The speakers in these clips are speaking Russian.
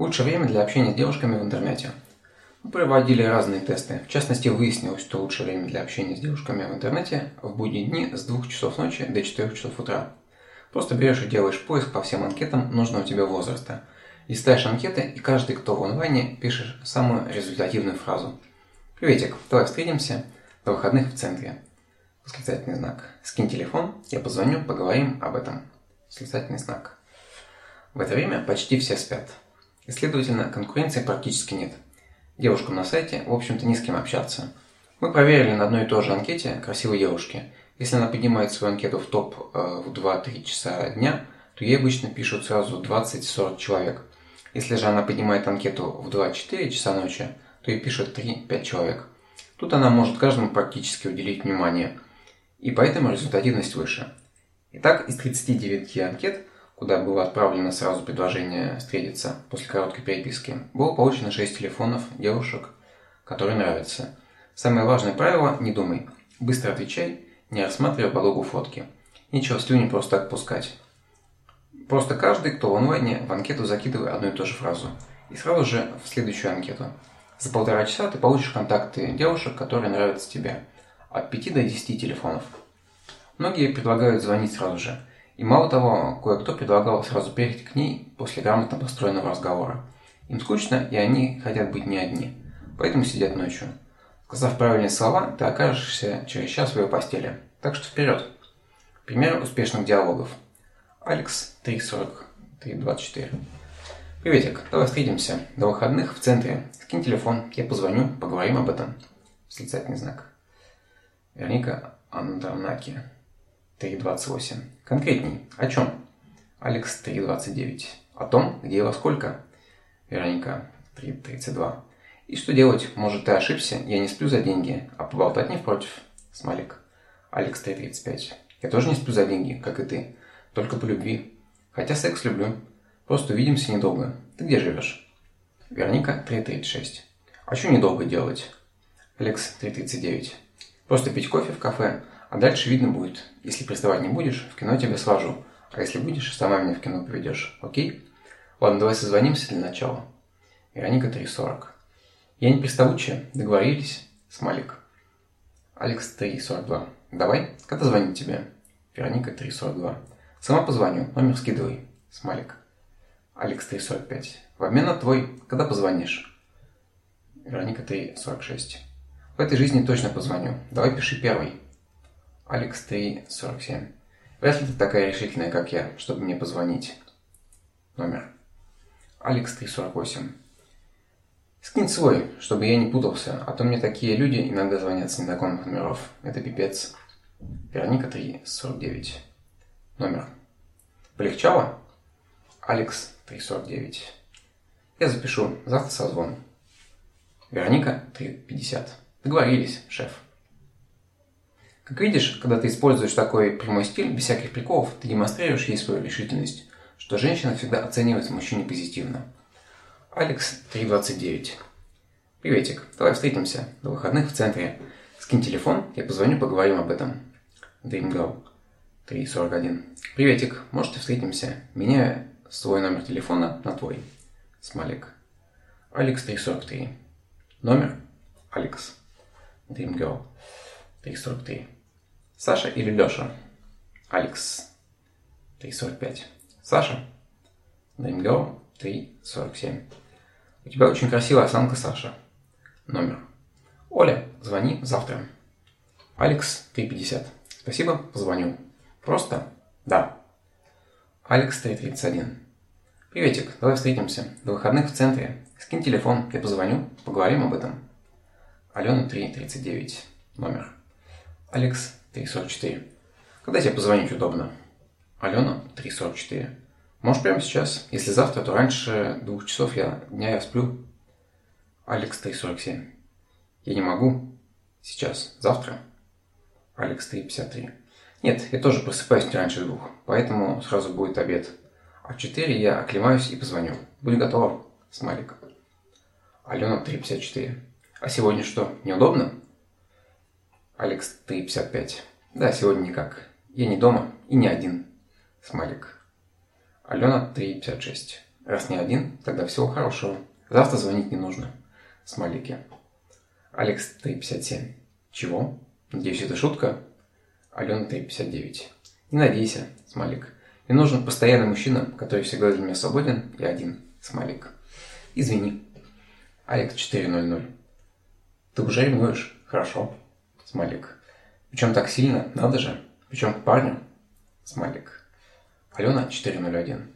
Лучшее время для общения с девушками в интернете. Мы проводили разные тесты. В частности, выяснилось, что лучшее время для общения с девушками в интернете в будние дни с 2 часов ночи до 4 часов утра. Просто берешь и делаешь поиск по всем анкетам нужного тебе возраста. Листаешь анкеты, и каждый, кто в онлайне, пишешь самую результативную фразу. «Приветик, давай встретимся до выходных в центре». Восклицательный знак. «Скинь телефон, я позвоню, поговорим об этом». Восклицательный знак. В это время почти все спят. И, следовательно, конкуренции практически нет. Девушкам на сайте, в общем-то, не с кем общаться. Мы проверили на одной и той же анкете красивой девушки. Если она поднимает свою анкету в топ э, в 2-3 часа дня, то ей обычно пишут сразу 20-40 человек. Если же она поднимает анкету в 2-4 часа ночи, то ей пишут 3-5 человек. Тут она может каждому практически уделить внимание. И поэтому результативность выше. Итак, из 39 анкет куда было отправлено сразу предложение встретиться после короткой переписки, было получено 6 телефонов девушек, которые нравятся. Самое важное правило – не думай. Быстро отвечай, не рассматривая подолгу фотки. Нечего слюни просто так пускать. Просто каждый, кто в онлайне, в анкету закидывай одну и ту же фразу. И сразу же в следующую анкету. За полтора часа ты получишь контакты девушек, которые нравятся тебе. От 5 до 10 телефонов. Многие предлагают звонить сразу же – и мало того, кое-кто предлагал сразу перейти к ней после грамотно построенного разговора. Им скучно, и они хотят быть не одни. Поэтому сидят ночью. Сказав правильные слова, ты окажешься через час в ее постели. Так что вперед. Пример успешных диалогов. Алекс 3.40, Приветик, давай встретимся. До выходных в центре. Скинь телефон, я позвоню, поговорим об этом. Восклицательный знак. Верника Андранаки. 3.28. Конкретней. О чем? Алекс 3.29. О том, где и во сколько. Вероника 3.32. И что делать? Может, ты ошибся? Я не сплю за деньги, а поболтать не против. Смайлик. Алекс 3.35. Я тоже не сплю за деньги, как и ты. Только по любви. Хотя секс люблю. Просто увидимся недолго. Ты где живешь? Вероника 3.36. А что недолго делать? Алекс 3.39. Просто пить кофе в кафе, а дальше видно будет. Если приставать не будешь, в кино тебя свожу. А если будешь, сама меня в кино поведешь. Окей? Ладно, давай созвонимся для начала. Вероника 3.40. Я не приставучая. Договорились? Смайлик. Алекс 3.42. Давай. Когда звонить тебе? Вероника 3.42. Сама позвоню. Номер скидывай. Смайлик. Алекс 3.45. В обмен на твой. Когда позвонишь? Вероника 3.46. В этой жизни точно позвоню. Давай пиши первый. Алекс 347. Вряд ли ты такая решительная, как я, чтобы мне позвонить. Номер. Алекс 348. Скинь свой, чтобы я не путался, а то мне такие люди иногда звонят с незнакомых номеров. Это пипец. Вероника 349. Номер. Полегчало? Алекс 349. Я запишу. Завтра созвон. Вероника 350. Договорились, шеф. Как видишь, когда ты используешь такой прямой стиль, без всяких приколов, ты демонстрируешь ей свою решительность, что женщина всегда оценивает мужчине позитивно. Алекс 329. Приветик, давай встретимся до выходных в центре. Скинь телефон, я позвоню, поговорим об этом. Dream Girl 341. Приветик, может встретимся? Меняю свой номер телефона на твой. Смайлик. Алекс 343. Номер? Алекс. Dream Girl 343. Саша или Леша? Алекс. 3.45. Саша? Дринго. 3.47. У тебя очень красивая осанка, Саша. Номер. Оля, звони завтра. Алекс, 3.50. Спасибо, позвоню. Просто? Да. Алекс, 3.31. Приветик, давай встретимся. До выходных в центре. Скинь телефон, я позвоню, поговорим об этом. Алена, 3.39. Номер. Алекс, 3.44. Когда тебе позвонить удобно? Алена, 3.44. Можешь прямо сейчас? Если завтра, то раньше двух часов я, дня я сплю. Алекс, 3.47. Я не могу. Сейчас. Завтра? Алекс, 3.53. Нет, я тоже просыпаюсь не раньше двух, поэтому сразу будет обед. А в 4 я оклемаюсь и позвоню. Будь готова. Смайлик. Алена, 3.54. А сегодня что, неудобно? Алекс, ты 55. Да, сегодня никак. Я не дома и не один. Смайлик. Алена, 3,56. Раз не один, тогда всего хорошего. Завтра звонить не нужно. Смайлики. Алекс 357. Чего? Надеюсь, это шутка? Алена 359. Не надейся, смайлик. Мне нужен постоянный мужчина, который всегда для меня свободен и один. Смайлик. Извини. Алекс 400. Ты уже ревнуешь? Хорошо. Смайлик. Причем так сильно? Надо же. Причем к парню? Смайлик. Алена 401.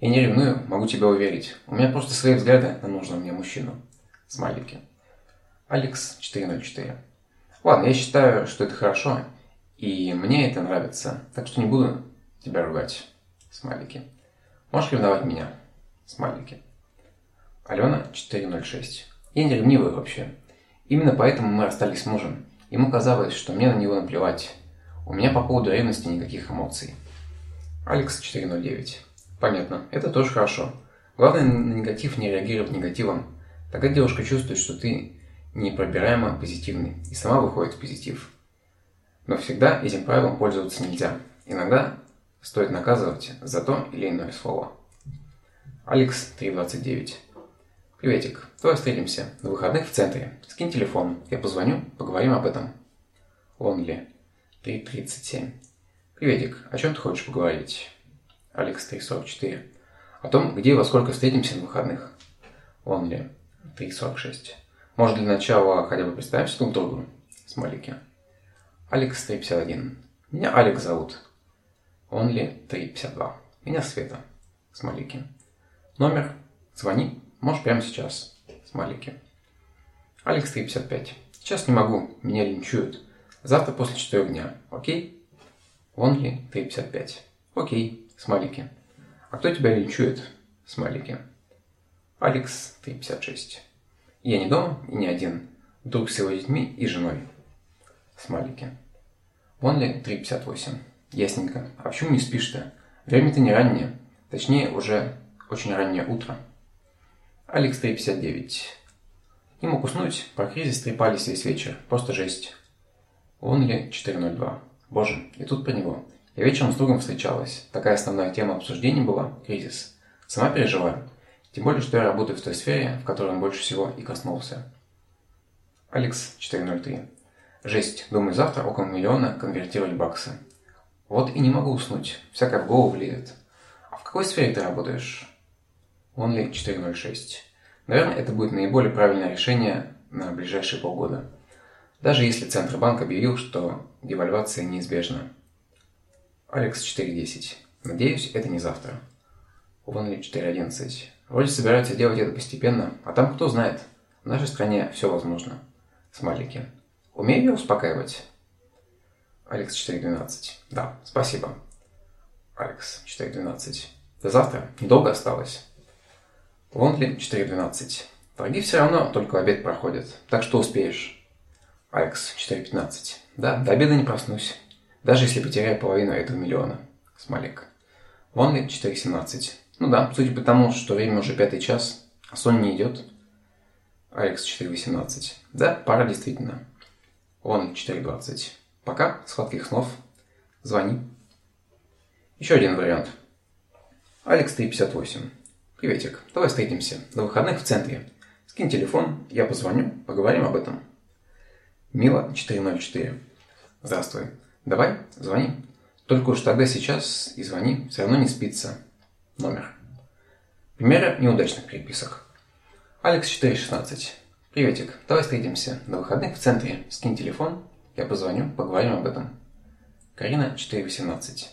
Я не ревную, могу тебя уверить. У меня просто свои взгляды на нужного мне мужчину. Смайлики. Алекс 404. Ладно, я считаю, что это хорошо, и мне это нравится, так что не буду тебя ругать. Смайлики. Можешь ревновать меня? Смайлики. Алена 406. Я не ревнивый вообще. Именно поэтому мы расстались с мужем. Ему казалось, что мне на него наплевать. У меня по поводу ревности никаких эмоций. Алекс 409. Понятно, это тоже хорошо. Главное на негатив не реагировать негативом. Тогда девушка чувствует, что ты непробираемо позитивный и сама выходит в позитив. Но всегда этим правилом пользоваться нельзя. Иногда стоит наказывать за то или иное слово. Алекс 329. Приветик, давай встретимся на выходных в центре. Скинь телефон, я позвоню, поговорим об этом. Лонли 337. Приветик, о чем ты хочешь поговорить? Алекс 344. О том, где и во сколько встретимся на выходных. Лонли 346. Может для начала хотя бы представимся друг другу? Смайлики. Алекс 351. Меня Алекс зовут. Онли 352. Меня Света. Смайлики. Номер. Звони. Можешь прямо сейчас. Смайлики. Алекс 355. Сейчас не могу. Меня линчуют. Завтра после 4 дня. Окей? Онли 355. Окей. Смайлики. А кто тебя линчует? Смайлики. Алекс 356. Я не дома и не один. Друг с его детьми и женой. Смайлики. Вонли 3.58. Ясненько. А почему не спишь-то? Время-то не раннее. Точнее, уже очень раннее утро. Алекс 3.59. Не мог уснуть, про кризис трепались весь вечер. Просто жесть. Вонли 4.02. Боже, и тут про него. Я вечером с другом встречалась. Такая основная тема обсуждений была – кризис. Сама переживаю. Тем более, что я работаю в той сфере, в которой он больше всего и коснулся. Алекс 403. Жесть, думаю, завтра около миллиона конвертировать баксы. Вот и не могу уснуть, всякое в голову влезет. А в какой сфере ты работаешь? Only 406. Наверное, это будет наиболее правильное решение на ближайшие полгода. Даже если Центробанк объявил, что девальвация неизбежна. Алекс 4.10. Надеюсь, это не завтра. Only 4.11. Вроде собираются делать это постепенно, а там кто знает. В нашей стране все возможно. Смайлики. Умею я успокаивать? Алекс 4.12. Да, спасибо. Алекс 4.12. До завтра. Недолго осталось. Лондли 4.12. Торги все равно только обед проходит, так что успеешь. Алекс 4.15. Да, до обеда не проснусь. Даже если потеряю половину этого миллиона. Смайлик. Лондли 4.17. Ну да, судя по тому, что время уже пятый час, а сон не идет. Алекс 4.18. Да, пора действительно. Он 4.20. Пока, сладких снов. Звони. Еще один вариант. Алекс 3.58. Приветик, давай встретимся. На выходных в центре. Скинь телефон, я позвоню, поговорим об этом. Мила 404. Здравствуй. Давай, звони. Только уж тогда сейчас и звони, все равно не спится. Номер. Примеры неудачных переписок. Алекс 416. Приветик, давай встретимся на выходных в центре. Скинь телефон, я позвоню, поговорим об этом. Карина 418.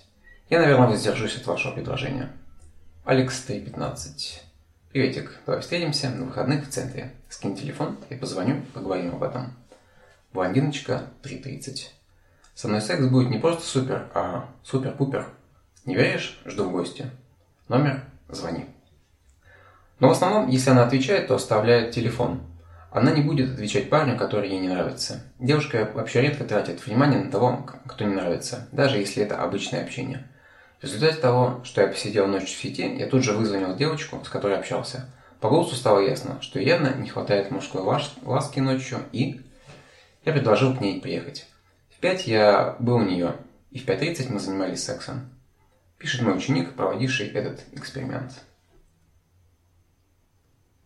Я, наверное, воздержусь от вашего предложения. Алекс 315. Приветик, давай встретимся на выходных в центре. Скинь телефон, я позвоню, поговорим об этом. Блондиночка 3.30. Со мной секс будет не просто супер, а супер-пупер. Не веришь? Жду в гости. Номер? Звони. Но в основном, если она отвечает, то оставляет телефон. Она не будет отвечать парню, который ей не нравится. Девушка вообще редко тратит внимание на того, кто не нравится, даже если это обычное общение. В результате того, что я посидел ночь в сети, я тут же вызвонил девочку, с которой общался. По голосу стало ясно, что явно не хватает мужской ласки ночью, и я предложил к ней приехать. В 5 я был у нее, и в 5.30 мы занимались сексом. Пишет мой ученик, проводивший этот эксперимент.